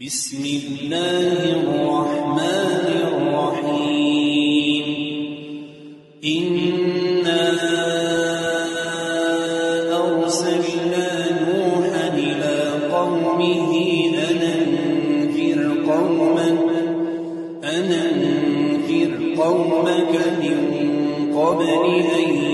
بسم الله الرحمن الرحيم. إنا أرسلنا نوحا إلى قومه أن أنذر قومك أن أنذر قومك من قبل أن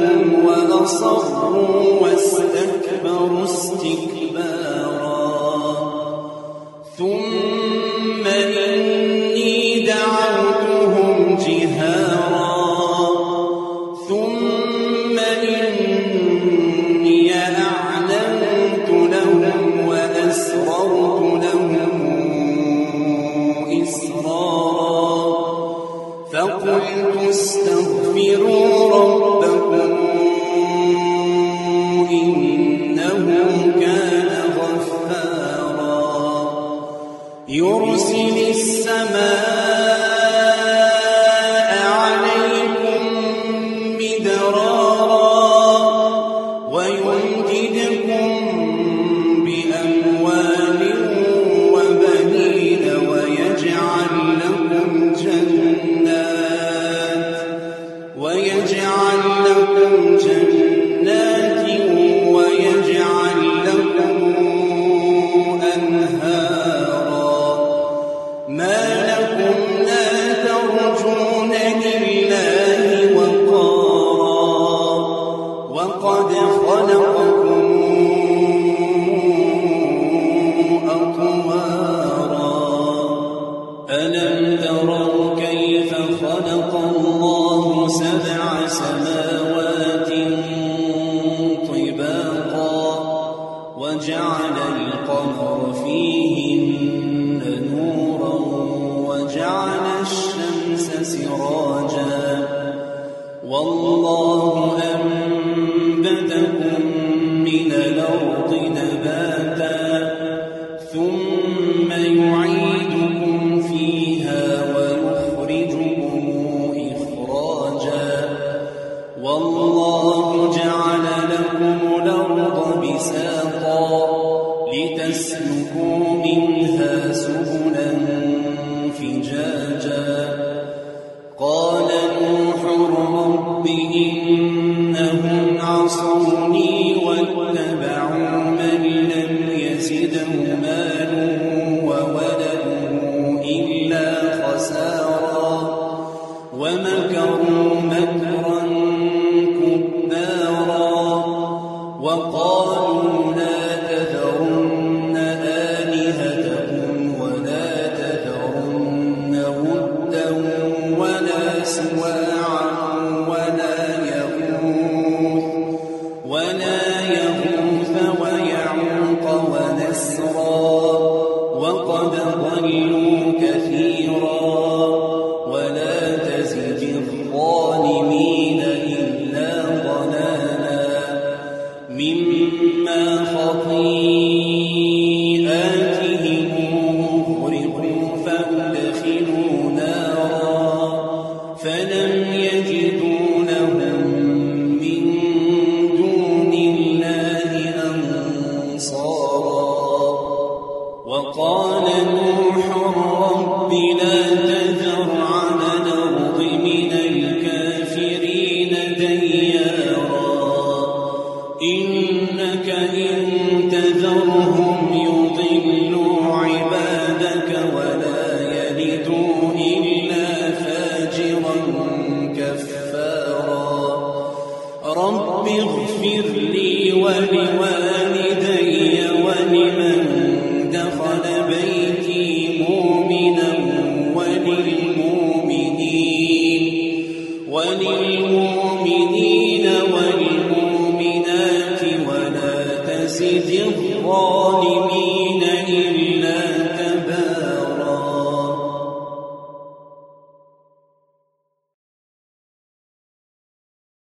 لهم وأصروا واستكبروا استكبارا. يرسل السماء ألم تروا كيف خلق الله سبع سماوات به أسرى وقد ضلوا ولوالدي ولمن دخل بيتي مؤمنا وللمؤمنين وللمؤمنين ولا تزد الظالمين.